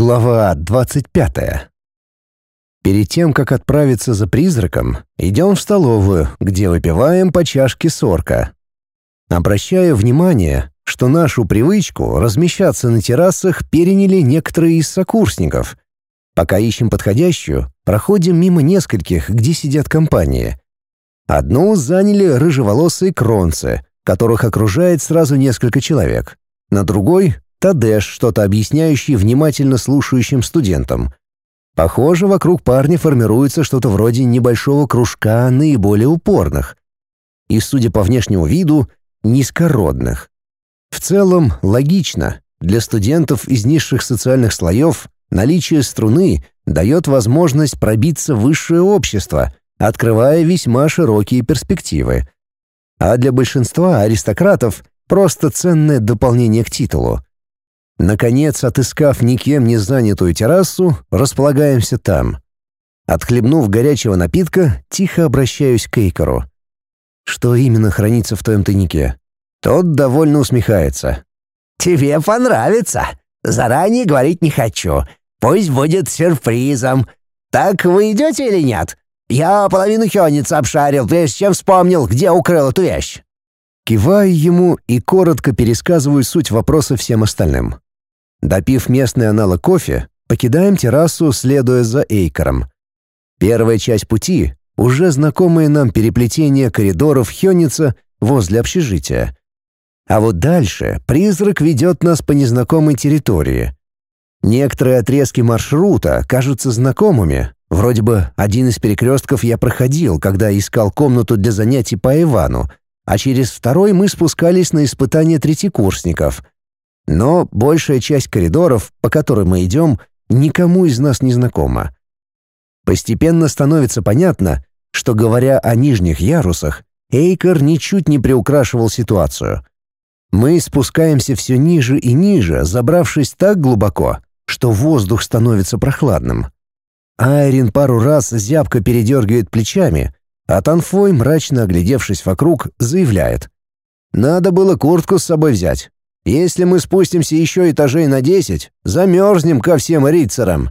Глава 25. Перед тем, как отправиться за призраком, идем в столовую, где выпиваем по чашке сорка. Обращаю внимание, что нашу привычку размещаться на террасах переняли некоторые из сокурсников. Пока ищем подходящую, проходим мимо нескольких, где сидят компании. Одну заняли рыжеволосые кронцы, которых окружает сразу несколько человек. На другой Тадеш, что-то объясняющий внимательно слушающим студентам. Похоже, вокруг парня формируется что-то вроде небольшого кружка наиболее упорных. И, судя по внешнему виду, низкородных. В целом, логично. Для студентов из низших социальных слоев наличие струны дает возможность пробиться в высшее общество, открывая весьма широкие перспективы. А для большинства аристократов просто ценное дополнение к титулу. Наконец, отыскав никем не занятую террасу, располагаемся там. Отхлебнув горячего напитка, тихо обращаюсь к Эйкору. Что именно хранится в твоем тайнике? Тот довольно усмехается. «Тебе понравится. Заранее говорить не хочу. Пусть будет сюрпризом. Так вы идете или нет? Я половину хёница обшарил, прежде чем вспомнил, где укрыл эту вещь». Киваю ему и коротко пересказываю суть вопроса всем остальным. Допив местный аналог кофе, покидаем террасу, следуя за Эйкером. Первая часть пути — уже знакомые нам переплетения коридоров Хённица возле общежития. А вот дальше призрак ведет нас по незнакомой территории. Некоторые отрезки маршрута кажутся знакомыми. Вроде бы один из перекрестков я проходил, когда искал комнату для занятий по Ивану, а через второй мы спускались на испытания третьекурсников — но большая часть коридоров, по которым мы идем, никому из нас не знакома. Постепенно становится понятно, что, говоря о нижних ярусах, Эйкер ничуть не приукрашивал ситуацию. Мы спускаемся все ниже и ниже, забравшись так глубоко, что воздух становится прохладным. Айрин пару раз зябко передергивает плечами, а Танфой, мрачно оглядевшись вокруг, заявляет. «Надо было куртку с собой взять. Если мы спустимся еще этажей на десять, замерзнем ко всем рицарам».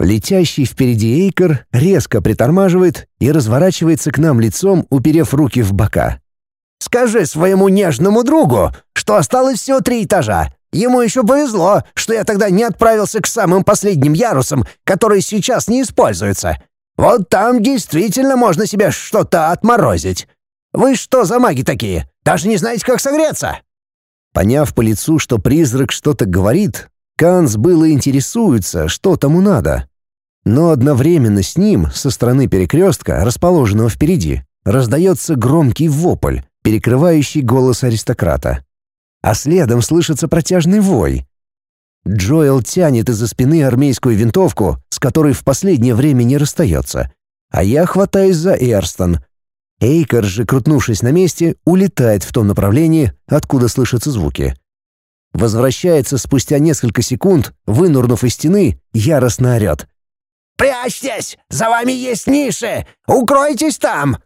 Летящий впереди Эйкер резко притормаживает и разворачивается к нам лицом, уперев руки в бока. «Скажи своему нежному другу, что осталось всего три этажа. Ему еще повезло, что я тогда не отправился к самым последним ярусам, которые сейчас не используются. Вот там действительно можно себе что-то отморозить. Вы что за маги такие? Даже не знаете, как согреться?» Поняв по лицу, что призрак что-то говорит, Канс было интересуется, что тому надо. Но одновременно с ним, со стороны перекрестка, расположенного впереди, раздается громкий вопль, перекрывающий голос аристократа. А следом слышится протяжный вой. Джоэл тянет из-за спины армейскую винтовку, с которой в последнее время не расстается. А я хватаюсь за Эрстон, Эйкер же, крутнувшись на месте, улетает в том направлении, откуда слышатся звуки. Возвращается спустя несколько секунд, вынурнув из стены, яростно орёт. «Прячьтесь! За вами есть ниши! Укройтесь там!»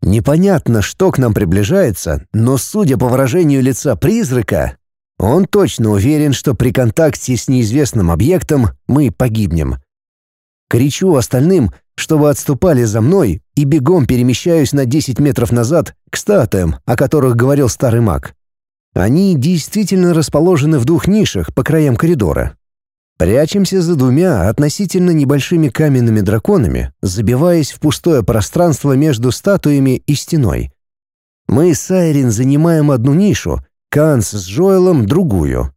Непонятно, что к нам приближается, но, судя по выражению лица призрака, он точно уверен, что при контакте с неизвестным объектом мы погибнем. Кричу остальным, чтобы отступали за мной, и бегом перемещаюсь на 10 метров назад к статуям, о которых говорил старый маг. Они действительно расположены в двух нишах по краям коридора. Прячемся за двумя относительно небольшими каменными драконами, забиваясь в пустое пространство между статуями и стеной. Мы с Айрин занимаем одну нишу, Канс с Джоэлом — другую.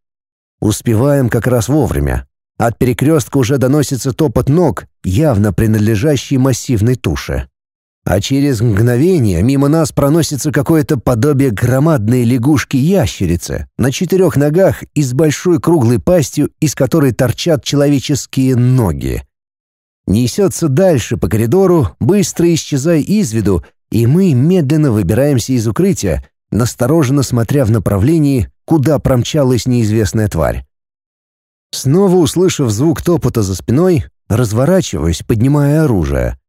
Успеваем как раз вовремя. От перекрестка уже доносится топот ног, явно принадлежащий массивной туше. А через мгновение мимо нас проносится какое-то подобие громадной лягушки-ящерицы на четырех ногах и с большой круглой пастью, из которой торчат человеческие ноги. Несется дальше по коридору, быстро исчезая из виду, и мы медленно выбираемся из укрытия, настороженно смотря в направлении, куда промчалась неизвестная тварь. Снова услышав звук топота за спиной, разворачиваюсь, поднимая оружие.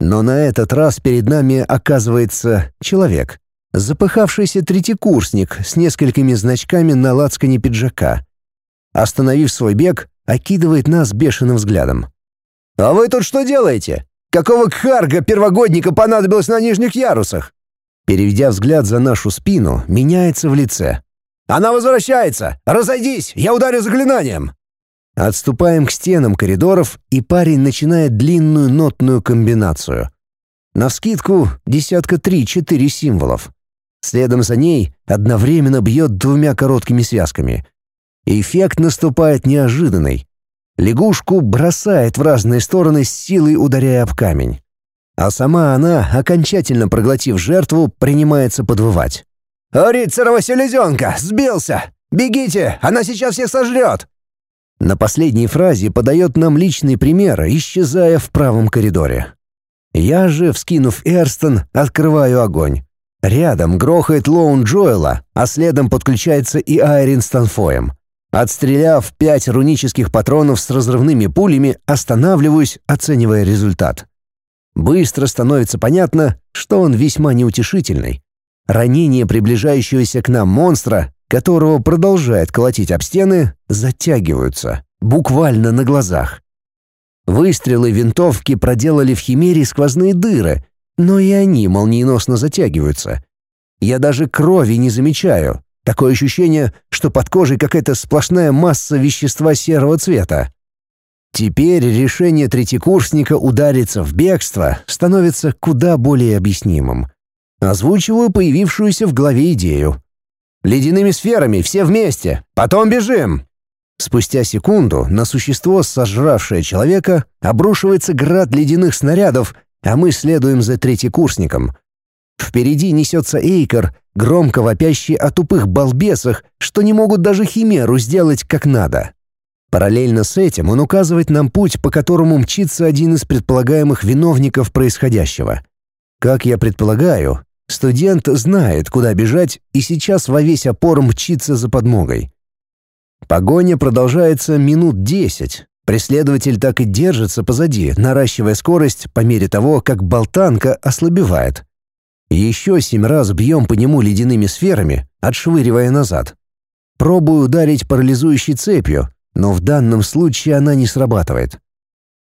Но на этот раз перед нами оказывается человек. Запыхавшийся третьекурсник с несколькими значками на лацкане пиджака. Остановив свой бег, окидывает нас бешеным взглядом. «А вы тут что делаете? Какого кхарга первогодника понадобилось на нижних ярусах?» Переведя взгляд за нашу спину, меняется в лице. «Она возвращается! Разойдись! Я ударю заклинанием!» Отступаем к стенам коридоров, и парень начинает длинную нотную комбинацию. Навскидку десятка три-четыре символов. Следом за ней одновременно бьет двумя короткими связками. Эффект наступает неожиданный. Лягушку бросает в разные стороны с силой ударяя об камень. А сама она, окончательно проглотив жертву, принимается подвывать. «Рицарова селезенка! Сбился! Бегите! Она сейчас всех сожрет!» На последней фразе подает нам личный пример, исчезая в правом коридоре. Я же, вскинув Эрстон, открываю огонь. Рядом грохает Лоун Джоэла, а следом подключается и Айрин с Танфоем. Отстреляв пять рунических патронов с разрывными пулями, останавливаюсь, оценивая результат. Быстро становится понятно, что он весьма неутешительный. Ранение приближающегося к нам монстра, которого продолжает колотить об стены, затягиваются, буквально на глазах. Выстрелы винтовки проделали в химере сквозные дыры, но и они молниеносно затягиваются. Я даже крови не замечаю. Такое ощущение, что под кожей какая-то сплошная масса вещества серого цвета. Теперь решение третьекурсника удариться в бегство становится куда более объяснимым. Озвучиваю появившуюся в голове идею. «Ледяными сферами, все вместе! Потом бежим!» Спустя секунду на существо, сожравшее человека, обрушивается град ледяных снарядов, а мы следуем за третьекурсником. Впереди несется Эйкер, громко вопящий о тупых балбесах, что не могут даже химеру сделать как надо. Параллельно с этим он указывает нам путь, по которому мчится один из предполагаемых виновников происходящего. Как я предполагаю, студент знает, куда бежать, и сейчас во весь опор мчится за подмогой. Погоня продолжается минут десять. Преследователь так и держится позади, наращивая скорость по мере того, как болтанка ослабевает. Еще семь раз бьем по нему ледяными сферами, отшвыривая назад. Пробую ударить парализующей цепью, но в данном случае она не срабатывает.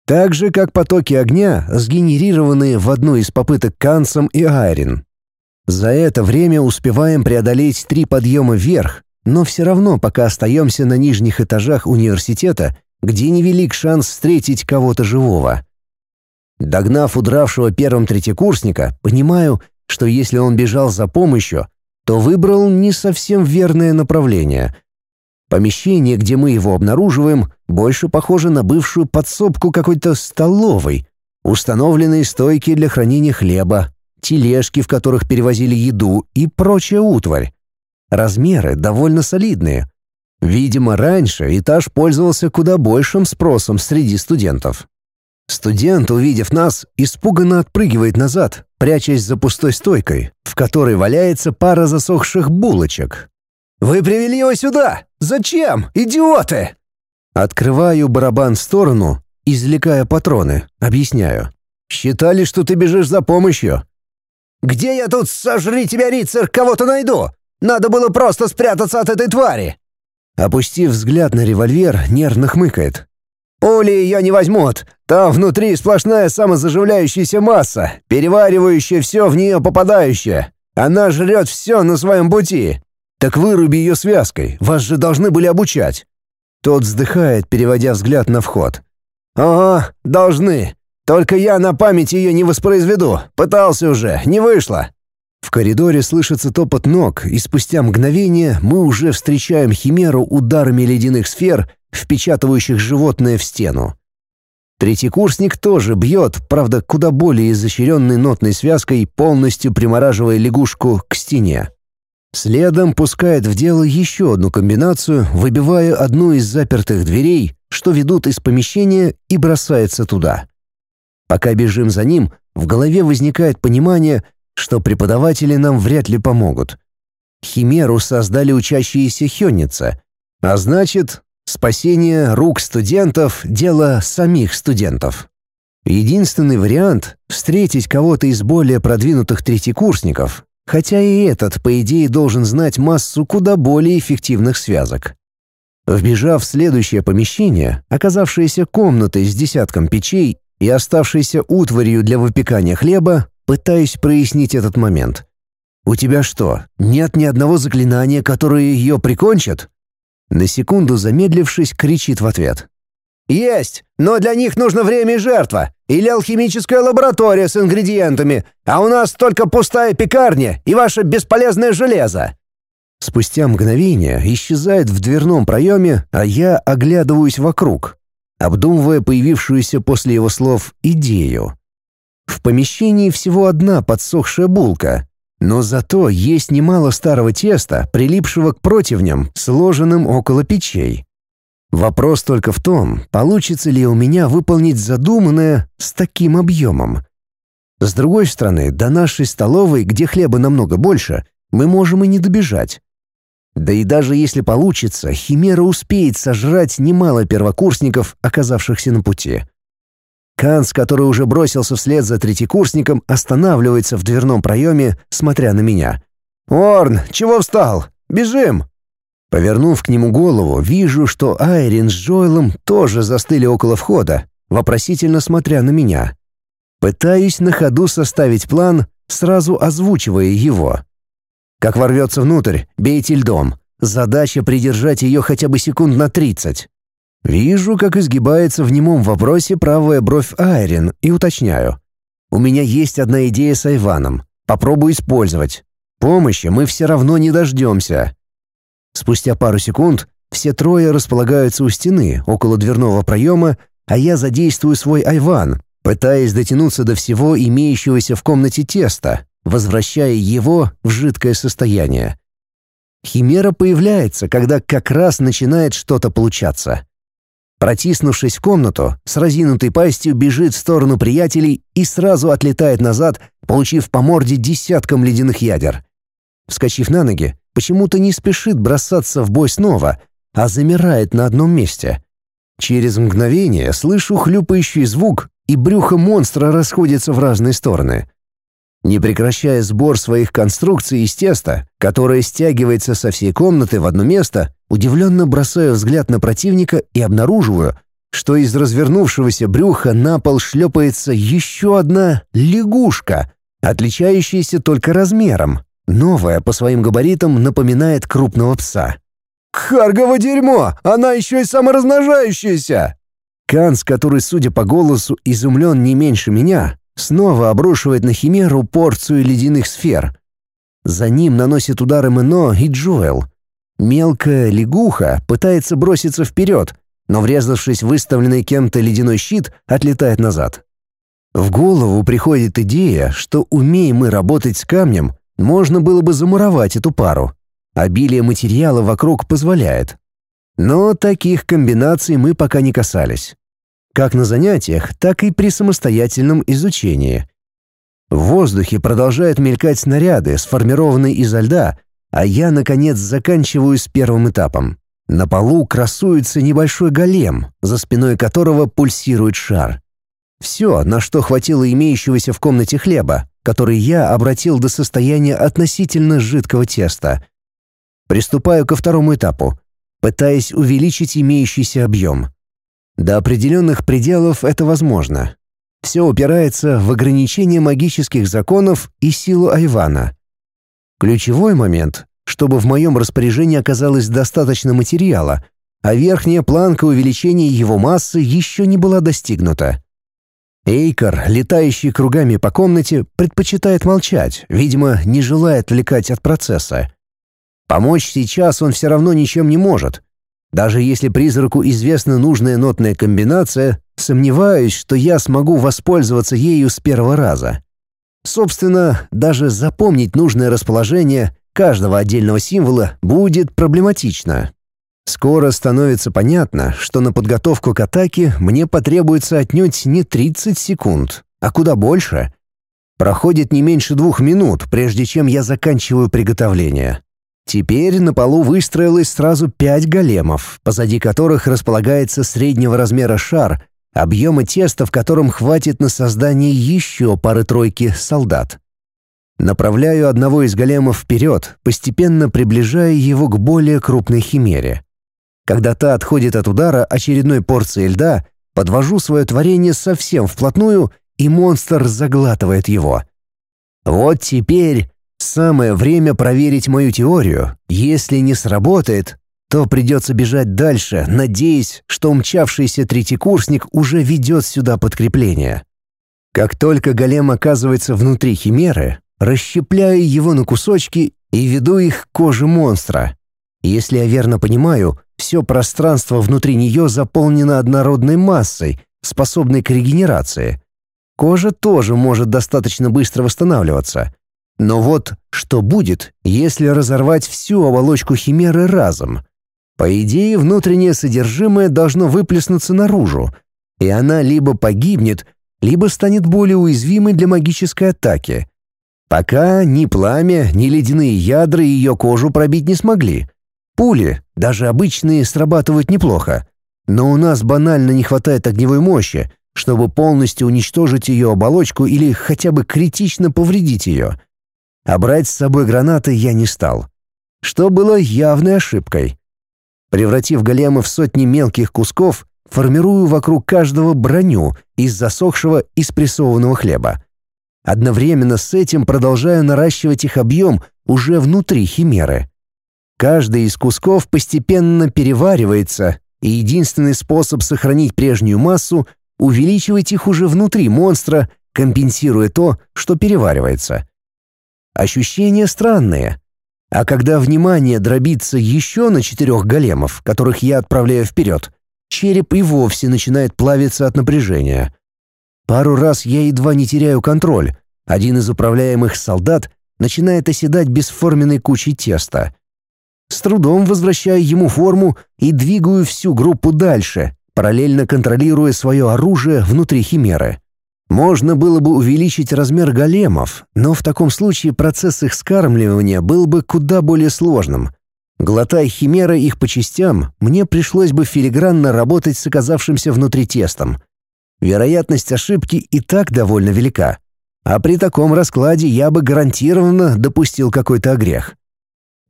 Так же, как потоки огня, сгенерированные в одну из попыток Кансом и Айрин. За это время успеваем преодолеть три подъема вверх, но все равно пока остаемся на нижних этажах университета, где невелик шанс встретить кого-то живого. Догнав удравшего первым третьекурсника, понимаю, что если он бежал за помощью, то выбрал не совсем верное направление — Помещение, где мы его обнаруживаем, больше похоже на бывшую подсобку какой-то столовой. Установленные стойки для хранения хлеба, тележки, в которых перевозили еду и прочая утварь. Размеры довольно солидные. Видимо, раньше этаж пользовался куда большим спросом среди студентов. Студент, увидев нас, испуганно отпрыгивает назад, прячась за пустой стойкой, в которой валяется пара засохших булочек. «Вы привели его сюда! Зачем, идиоты?» Открываю барабан в сторону, извлекая патроны, объясняю. «Считали, что ты бежишь за помощью?» «Где я тут, сожри тебя, рицарь, кого-то найду? Надо было просто спрятаться от этой твари!» Опустив взгляд на револьвер, нервно хмыкает. «Пули ее не возьмут. Там внутри сплошная самозаживляющаяся масса, переваривающая все в нее попадающее. Она жрет все на своем пути. «Так выруби ее связкой, вас же должны были обучать». Тот вздыхает, переводя взгляд на вход. «Ага, должны. Только я на память ее не воспроизведу. Пытался уже, не вышло». В коридоре слышится топот ног, и спустя мгновение мы уже встречаем химеру ударами ледяных сфер, впечатывающих животное в стену. Третий курсник тоже бьет, правда, куда более изощренной нотной связкой, полностью примораживая лягушку к стене. Следом пускает в дело еще одну комбинацию, выбивая одну из запертых дверей, что ведут из помещения, и бросается туда. Пока бежим за ним, в голове возникает понимание, что преподаватели нам вряд ли помогут. Химеру создали учащиеся Хённица, а значит, спасение рук студентов — дело самих студентов. Единственный вариант — встретить кого-то из более продвинутых третьекурсников, Хотя и этот, по идее, должен знать массу куда более эффективных связок. Вбежав в следующее помещение, оказавшееся комнатой с десятком печей и оставшейся утварью для выпекания хлеба, пытаюсь прояснить этот момент. «У тебя что, нет ни одного заклинания, которое ее прикончит?» На секунду замедлившись, кричит в ответ. «Есть, но для них нужно время и жертва, или алхимическая лаборатория с ингредиентами, а у нас только пустая пекарня и ваше бесполезное железо». Спустя мгновение исчезает в дверном проеме, а я оглядываюсь вокруг, обдумывая появившуюся после его слов идею. В помещении всего одна подсохшая булка, но зато есть немало старого теста, прилипшего к противням, сложенным около печей. Вопрос только в том, получится ли у меня выполнить задуманное с таким объемом. С другой стороны, до нашей столовой, где хлеба намного больше, мы можем и не добежать. Да и даже если получится, Химера успеет сожрать немало первокурсников, оказавшихся на пути. Канц, который уже бросился вслед за третьекурсником, останавливается в дверном проеме, смотря на меня. «Орн, чего встал? Бежим!» Повернув к нему голову, вижу, что Айрин с Джоэлом тоже застыли около входа, вопросительно смотря на меня. Пытаюсь на ходу составить план, сразу озвучивая его. Как ворвется внутрь, бейте льдом. Задача придержать ее хотя бы секунд на тридцать. Вижу, как изгибается в немом вопросе правая бровь Айрин и уточняю. У меня есть одна идея с Айваном. Попробую использовать. Помощи мы все равно не дождемся. Спустя пару секунд все трое располагаются у стены, около дверного проема, а я задействую свой Айван, пытаясь дотянуться до всего имеющегося в комнате теста, возвращая его в жидкое состояние. Химера появляется, когда как раз начинает что-то получаться. Протиснувшись в комнату, с разинутой пастью бежит в сторону приятелей и сразу отлетает назад, получив по морде десятком ледяных ядер. Вскочив на ноги, почему-то не спешит бросаться в бой снова, а замирает на одном месте. Через мгновение слышу хлюпающий звук, и брюхо монстра расходится в разные стороны. Не прекращая сбор своих конструкций из теста, которое стягивается со всей комнаты в одно место, удивленно бросаю взгляд на противника и обнаруживаю, что из развернувшегося брюха на пол шлепается еще одна лягушка, отличающаяся только размером. Новая по своим габаритам напоминает крупного пса. «Харгово дерьмо! Она еще и саморазмножающаяся!» Канс, который, судя по голосу, изумлен не меньше меня, снова обрушивает на Химеру порцию ледяных сфер. За ним наносит удары Мэно и Джоэл. Мелкая лягуха пытается броситься вперед, но, врезавшись в выставленный кем-то ледяной щит, отлетает назад. В голову приходит идея, что, умея мы работать с камнем, можно было бы замуровать эту пару. Обилие материала вокруг позволяет. Но таких комбинаций мы пока не касались как на занятиях, так и при самостоятельном изучении. В воздухе продолжают мелькать снаряды, сформированные изо льда, а я, наконец, заканчиваю с первым этапом. На полу красуется небольшой голем, за спиной которого пульсирует шар. Все, на что хватило имеющегося в комнате хлеба, который я обратил до состояния относительно жидкого теста. Приступаю ко второму этапу, пытаясь увеличить имеющийся объем. До определенных пределов это возможно. Все упирается в ограничение магических законов и силу Айвана. Ключевой момент, чтобы в моем распоряжении оказалось достаточно материала, а верхняя планка увеличения его массы еще не была достигнута. Эйкор, летающий кругами по комнате, предпочитает молчать, видимо, не желая отвлекать от процесса. Помочь сейчас он все равно ничем не может — даже если призраку известна нужная нотная комбинация, сомневаюсь, что я смогу воспользоваться ею с первого раза. Собственно, даже запомнить нужное расположение каждого отдельного символа будет проблематично. Скоро становится понятно, что на подготовку к атаке мне потребуется отнюдь не 30 секунд, а куда больше. Проходит не меньше двух минут, прежде чем я заканчиваю приготовление. Теперь на полу выстроилось сразу пять големов, позади которых располагается среднего размера шар, объема теста в котором хватит на создание еще пары-тройки солдат. Направляю одного из големов вперед, постепенно приближая его к более крупной химере. Когда та отходит от удара очередной порции льда, подвожу свое творение совсем вплотную, и монстр заглатывает его. Вот теперь самое время проверить мою теорию. Если не сработает, то придется бежать дальше, надеясь, что умчавшийся третьекурсник уже ведет сюда подкрепление. Как только голем оказывается внутри химеры, расщепляю его на кусочки и веду их к коже монстра. Если я верно понимаю, все пространство внутри нее заполнено однородной массой, способной к регенерации. Кожа тоже может достаточно быстро восстанавливаться. Но вот что будет, если разорвать всю оболочку химеры разом? По идее, внутреннее содержимое должно выплеснуться наружу, и она либо погибнет, либо станет более уязвимой для магической атаки. Пока ни пламя, ни ледяные ядра ее кожу пробить не смогли. Пули, даже обычные, срабатывают неплохо. Но у нас банально не хватает огневой мощи, чтобы полностью уничтожить ее оболочку или хотя бы критично повредить ее. А брать с собой гранаты я не стал. Что было явной ошибкой. Превратив голема в сотни мелких кусков, формирую вокруг каждого броню из засохшего и спрессованного хлеба. Одновременно с этим продолжаю наращивать их объем уже внутри химеры. Каждый из кусков постепенно переваривается, и единственный способ сохранить прежнюю массу — увеличивать их уже внутри монстра, компенсируя то, что переваривается. Ощущения странные. А когда внимание дробится еще на четырех големов, которых я отправляю вперед, череп и вовсе начинает плавиться от напряжения. Пару раз я едва не теряю контроль. Один из управляемых солдат начинает оседать бесформенной кучей теста. С трудом возвращаю ему форму и двигаю всю группу дальше, параллельно контролируя свое оружие внутри химеры. Можно было бы увеличить размер големов, но в таком случае процесс их скармливания был бы куда более сложным. Глотая химера их по частям, мне пришлось бы филигранно работать с оказавшимся внутри тестом. Вероятность ошибки и так довольно велика. А при таком раскладе я бы гарантированно допустил какой-то огрех.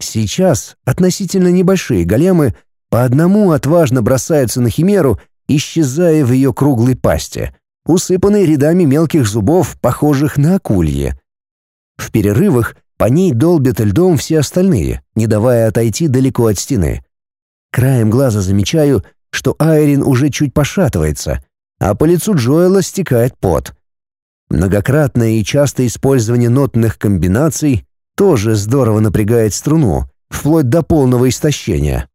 Сейчас относительно небольшие големы по одному отважно бросаются на химеру, исчезая в ее круглой пасти — усыпанной рядами мелких зубов, похожих на акульи. В перерывах по ней долбят льдом все остальные, не давая отойти далеко от стены. Краем глаза замечаю, что Айрин уже чуть пошатывается, а по лицу Джоэла стекает пот. Многократное и частое использование нотных комбинаций тоже здорово напрягает струну, вплоть до полного истощения.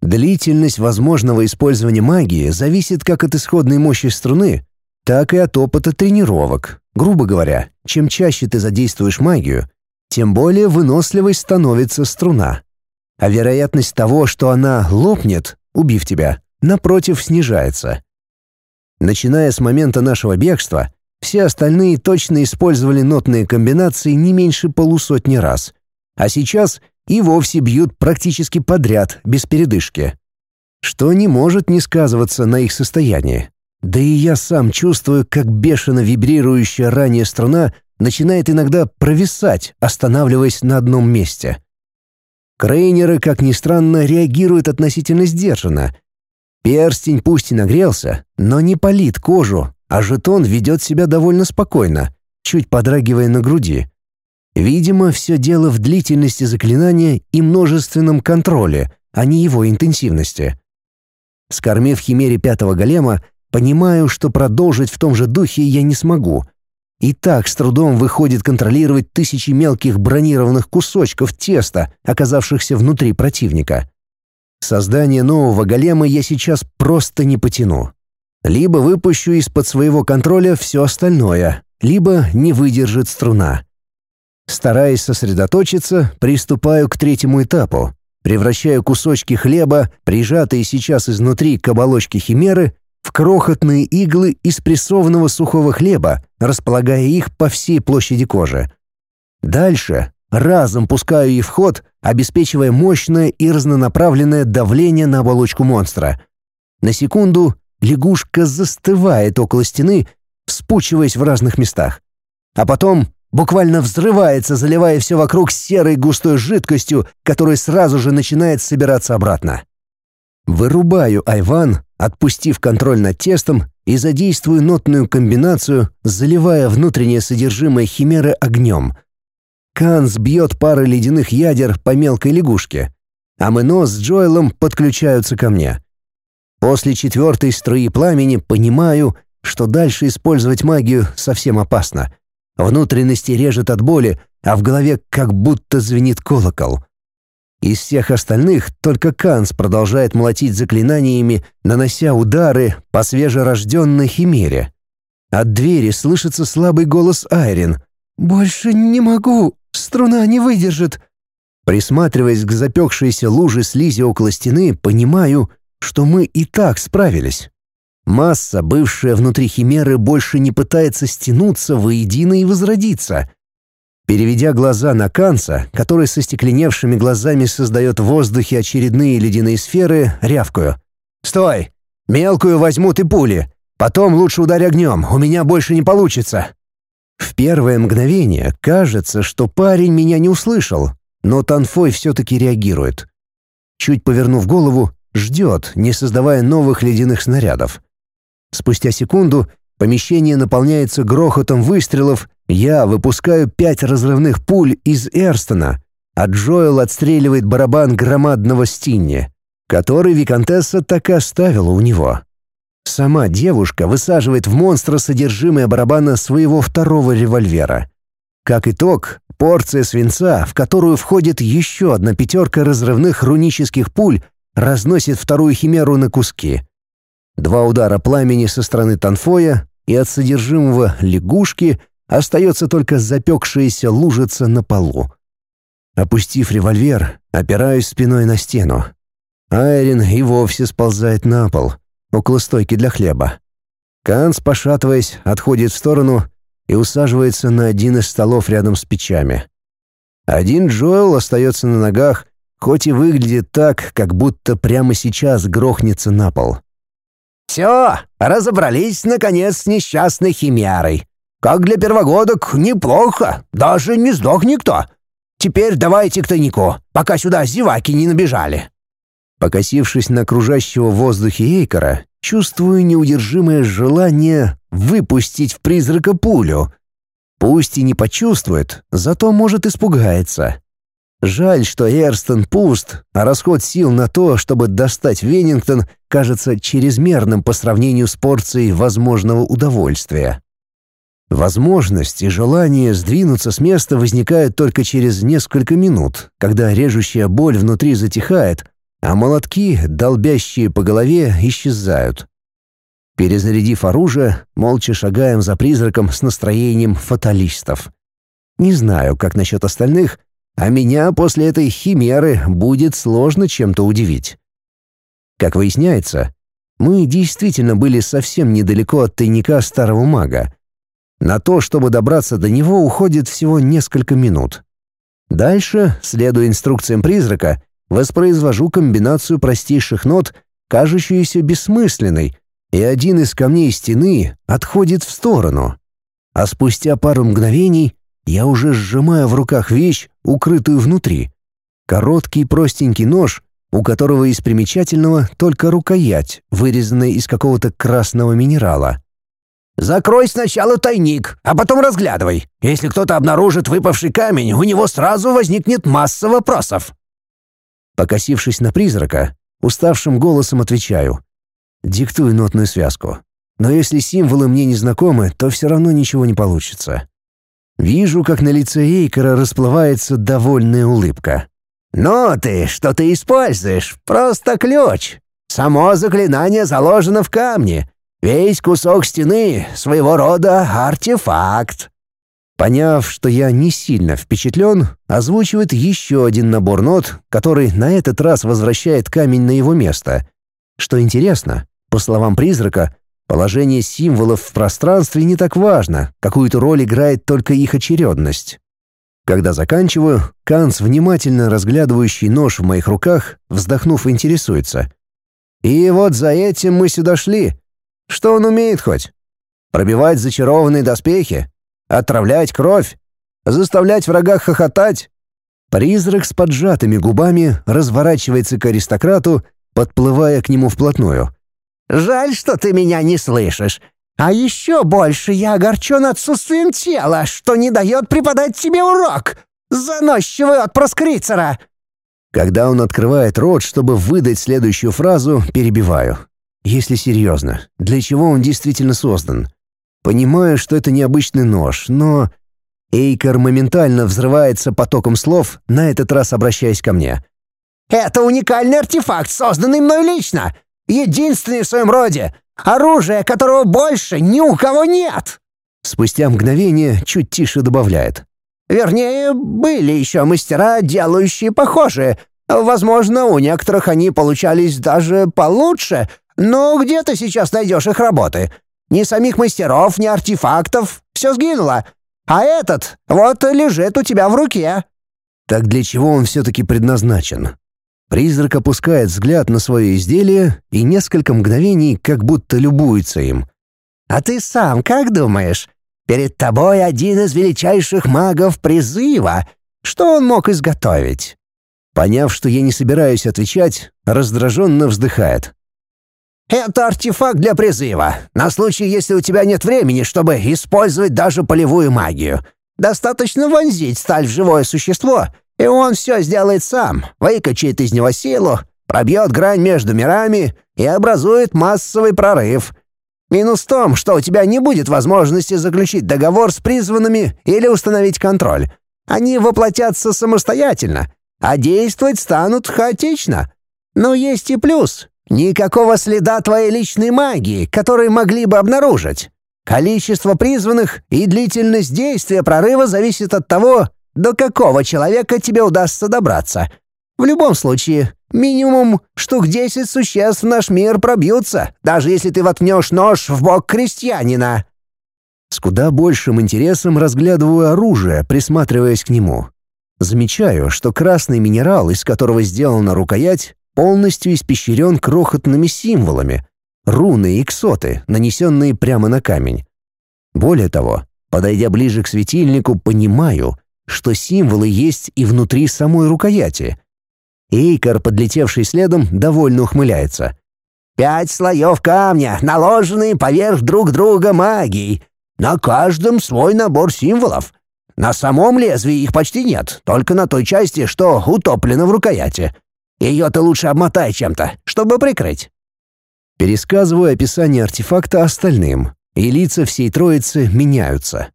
Длительность возможного использования магии зависит как от исходной мощи струны, так и от опыта тренировок. Грубо говоря, чем чаще ты задействуешь магию, тем более выносливой становится струна. А вероятность того, что она лопнет, убив тебя, напротив, снижается. Начиная с момента нашего бегства, все остальные точно использовали нотные комбинации не меньше полусотни раз, а сейчас и вовсе бьют практически подряд, без передышки. Что не может не сказываться на их состоянии. Да и я сам чувствую, как бешено вибрирующая ранее струна начинает иногда провисать, останавливаясь на одном месте. Крейнеры, как ни странно, реагируют относительно сдержанно. Перстень пусть и нагрелся, но не палит кожу, а жетон ведет себя довольно спокойно, чуть подрагивая на груди. Видимо, все дело в длительности заклинания и множественном контроле, а не его интенсивности. Скормив химере пятого голема, Понимаю, что продолжить в том же духе я не смогу. И так с трудом выходит контролировать тысячи мелких бронированных кусочков теста, оказавшихся внутри противника. Создание нового голема я сейчас просто не потяну. Либо выпущу из-под своего контроля все остальное, либо не выдержит струна. Стараясь сосредоточиться, приступаю к третьему этапу. Превращаю кусочки хлеба, прижатые сейчас изнутри к оболочке химеры, в крохотные иглы из прессованного сухого хлеба, располагая их по всей площади кожи. Дальше разом пускаю их в ход, обеспечивая мощное и разнонаправленное давление на оболочку монстра. На секунду лягушка застывает около стены, вспучиваясь в разных местах. А потом буквально взрывается, заливая все вокруг серой густой жидкостью, которая сразу же начинает собираться обратно. Вырубаю айван, отпустив контроль над тестом и задействую нотную комбинацию, заливая внутреннее содержимое химеры огнем. Канс бьет пары ледяных ядер по мелкой лягушке, а Мэно с Джоэлом подключаются ко мне. После четвертой струи пламени понимаю, что дальше использовать магию совсем опасно. Внутренности режет от боли, а в голове как будто звенит колокол. Из всех остальных только Канс продолжает молотить заклинаниями, нанося удары по свежерожденной химере. От двери слышится слабый голос Айрин. «Больше не могу, струна не выдержит». Присматриваясь к запекшейся луже слизи около стены, понимаю, что мы и так справились. Масса, бывшая внутри химеры, больше не пытается стянуться воедино и возродиться. Переведя глаза на Канца, который со стекленевшими глазами создает в воздухе очередные ледяные сферы, рявкую. «Стой! Мелкую возьмут и пули. Потом лучше ударь огнем, у меня больше не получится». В первое мгновение кажется, что парень меня не услышал, но Танфой все-таки реагирует. Чуть повернув голову, ждет, не создавая новых ледяных снарядов. Спустя секунду помещение наполняется грохотом выстрелов я выпускаю пять разрывных пуль из Эрстона, а Джоэл отстреливает барабан громадного Стинни, который Викантесса так и оставила у него. Сама девушка высаживает в монстра содержимое барабана своего второго револьвера. Как итог, порция свинца, в которую входит еще одна пятерка разрывных рунических пуль, разносит вторую химеру на куски. Два удара пламени со стороны Танфоя и от содержимого лягушки Остается только запекшаяся лужица на полу. Опустив револьвер, опираюсь спиной на стену. Айрин и вовсе сползает на пол, около стойки для хлеба. Канс, пошатываясь, отходит в сторону и усаживается на один из столов рядом с печами. Один Джоэл остается на ногах, хоть и выглядит так, как будто прямо сейчас грохнется на пол. «Все, разобрались, наконец, с несчастной химярой. Как для первогодок, неплохо, даже не сдох никто. Теперь давайте к тайнику, пока сюда зеваки не набежали». Покосившись на окружающего в воздухе Эйкора, чувствую неудержимое желание выпустить в призрака пулю. Пусть и не почувствует, зато может испугаться. Жаль, что Эрстон пуст, а расход сил на то, чтобы достать Веннингтон, кажется чрезмерным по сравнению с порцией возможного удовольствия. Возможность и желание сдвинуться с места возникают только через несколько минут, когда режущая боль внутри затихает, а молотки, долбящие по голове, исчезают. Перезарядив оружие, молча шагаем за призраком с настроением фаталистов. Не знаю, как насчет остальных, а меня после этой химеры будет сложно чем-то удивить. Как выясняется, мы действительно были совсем недалеко от тайника старого мага, на то, чтобы добраться до него, уходит всего несколько минут. Дальше, следуя инструкциям призрака, воспроизвожу комбинацию простейших нот, кажущуюся бессмысленной, и один из камней стены отходит в сторону. А спустя пару мгновений я уже сжимаю в руках вещь, укрытую внутри. Короткий простенький нож, у которого из примечательного только рукоять, вырезанная из какого-то красного минерала. Закрой сначала тайник, а потом разглядывай. Если кто-то обнаружит выпавший камень, у него сразу возникнет масса вопросов». Покосившись на призрака, уставшим голосом отвечаю. Диктую нотную связку. Но если символы мне не знакомы, то все равно ничего не получится. Вижу, как на лице Эйкера расплывается довольная улыбка. «Ноты, что ты используешь, просто ключ. Само заклинание заложено в камне, Весь кусок стены — своего рода артефакт». Поняв, что я не сильно впечатлен, озвучивает еще один набор нот, который на этот раз возвращает камень на его место. Что интересно, по словам призрака, положение символов в пространстве не так важно, какую-то роль играет только их очередность. Когда заканчиваю, Канц, внимательно разглядывающий нож в моих руках, вздохнув, интересуется. «И вот за этим мы сюда шли. Что он умеет хоть? Пробивать зачарованные доспехи? Отравлять кровь? Заставлять врага хохотать? Призрак с поджатыми губами разворачивается к аристократу, подплывая к нему вплотную. «Жаль, что ты меня не слышишь. А еще больше я огорчен отсутствием тела, что не дает преподать тебе урок. Заносчивый отпрыск Рицера!» Когда он открывает рот, чтобы выдать следующую фразу, перебиваю. Если серьезно, для чего он действительно создан? Понимаю, что это необычный нож, но... Эйкер моментально взрывается потоком слов, на этот раз обращаясь ко мне. «Это уникальный артефакт, созданный мной лично! Единственный в своем роде! Оружие, которого больше ни у кого нет!» Спустя мгновение чуть тише добавляет. «Вернее, были еще мастера, делающие похожие. Возможно, у некоторых они получались даже получше, но где ты сейчас найдешь их работы? Ни самих мастеров, ни артефактов. Все сгинуло. А этот вот лежит у тебя в руке». Так для чего он все-таки предназначен? Призрак опускает взгляд на свое изделие и несколько мгновений как будто любуется им. «А ты сам как думаешь? Перед тобой один из величайших магов призыва. Что он мог изготовить?» Поняв, что я не собираюсь отвечать, раздраженно вздыхает. Это артефакт для призыва, на случай, если у тебя нет времени, чтобы использовать даже полевую магию. Достаточно вонзить сталь в живое существо, и он все сделает сам, выкачает из него силу, пробьет грань между мирами и образует массовый прорыв. Минус в том, что у тебя не будет возможности заключить договор с призванными или установить контроль. Они воплотятся самостоятельно, а действовать станут хаотично. Но есть и плюс. Никакого следа твоей личной магии, который могли бы обнаружить. Количество призванных и длительность действия прорыва зависит от того, до какого человека тебе удастся добраться. В любом случае, минимум штук 10 существ в наш мир пробьются, даже если ты воткнешь нож в бок крестьянина. С куда большим интересом разглядываю оружие, присматриваясь к нему. Замечаю, что красный минерал, из которого сделана рукоять, полностью испещрен крохотными символами, руны и ксоты, нанесенные прямо на камень. Более того, подойдя ближе к светильнику, понимаю, что символы есть и внутри самой рукояти. Эйкар, подлетевший следом, довольно ухмыляется. «Пять слоев камня, наложенные поверх друг друга магией. На каждом свой набор символов. На самом лезвии их почти нет, только на той части, что утоплена в рукояти. Ее ты лучше обмотай чем-то, чтобы прикрыть». Пересказываю описание артефакта остальным, и лица всей троицы меняются.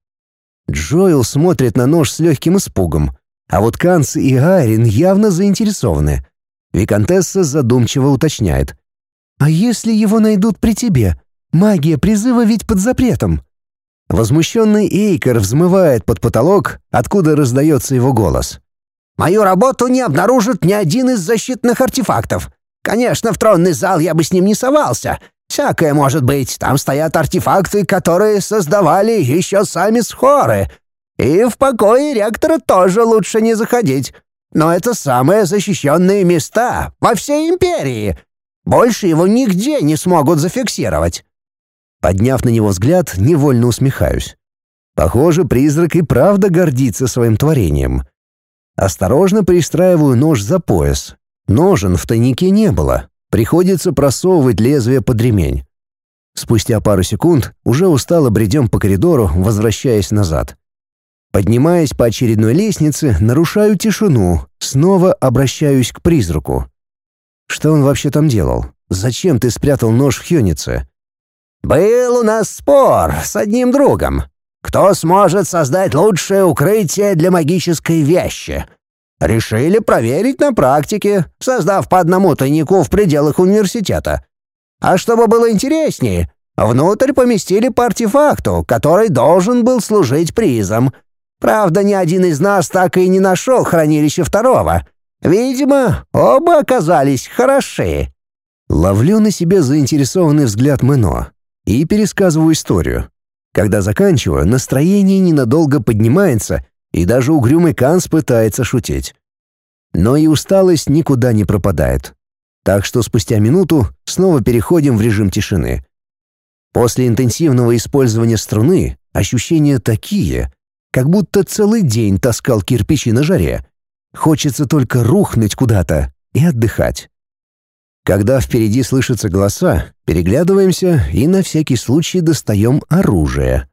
Джоэл смотрит на нож с легким испугом, а вот Канц и Айрин явно заинтересованы. Викантесса задумчиво уточняет. «А если его найдут при тебе? Магия призыва ведь под запретом». Возмущенный Эйкер взмывает под потолок, откуда раздается его голос. Мою работу не обнаружит ни один из защитных артефактов. Конечно, в тронный зал я бы с ним не совался. Всякое может быть. Там стоят артефакты, которые создавали еще сами схоры. И в покое ректора тоже лучше не заходить. Но это самые защищенные места во всей империи. Больше его нигде не смогут зафиксировать. Подняв на него взгляд, невольно усмехаюсь. Похоже, призрак и правда гордится своим творением. Осторожно пристраиваю нож за пояс. Ножен в тайнике не было. Приходится просовывать лезвие под ремень. Спустя пару секунд уже устало бредем по коридору, возвращаясь назад. Поднимаясь по очередной лестнице, нарушаю тишину, снова обращаюсь к призраку. Что он вообще там делал? Зачем ты спрятал нож в Хёнице? «Был у нас спор с одним другом. Кто сможет создать лучшее укрытие для магической вещи? Решили проверить на практике, создав по одному тайнику в пределах университета. А чтобы было интереснее, внутрь поместили по артефакту, который должен был служить призом. Правда, ни один из нас так и не нашел хранилище второго. Видимо, оба оказались хороши. Ловлю на себе заинтересованный взгляд Мэно и пересказываю историю. Когда заканчиваю, настроение ненадолго поднимается, и даже угрюмый Канс пытается шутить. Но и усталость никуда не пропадает. Так что спустя минуту снова переходим в режим тишины. После интенсивного использования струны ощущения такие, как будто целый день таскал кирпичи на жаре. Хочется только рухнуть куда-то и отдыхать. Когда впереди слышатся голоса, переглядываемся и на всякий случай достаем оружие.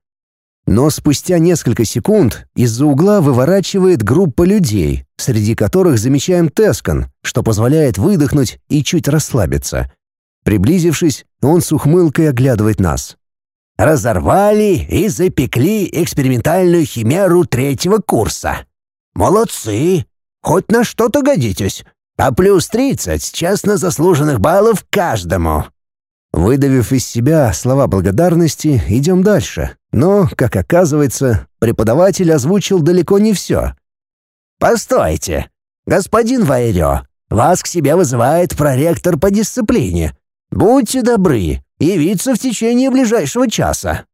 Но спустя несколько секунд из-за угла выворачивает группа людей, среди которых замечаем Тескан, что позволяет выдохнуть и чуть расслабиться. Приблизившись, он с ухмылкой оглядывает нас. «Разорвали и запекли экспериментальную химеру третьего курса. Молодцы! Хоть на что-то годитесь. А плюс 30 честно заслуженных баллов каждому. Выдавив из себя слова благодарности, идем дальше. Но, как оказывается, преподаватель озвучил далеко не все. «Постойте! Господин Вайрё, вас к себе вызывает проректор по дисциплине. Будьте добры, явиться в течение ближайшего часа».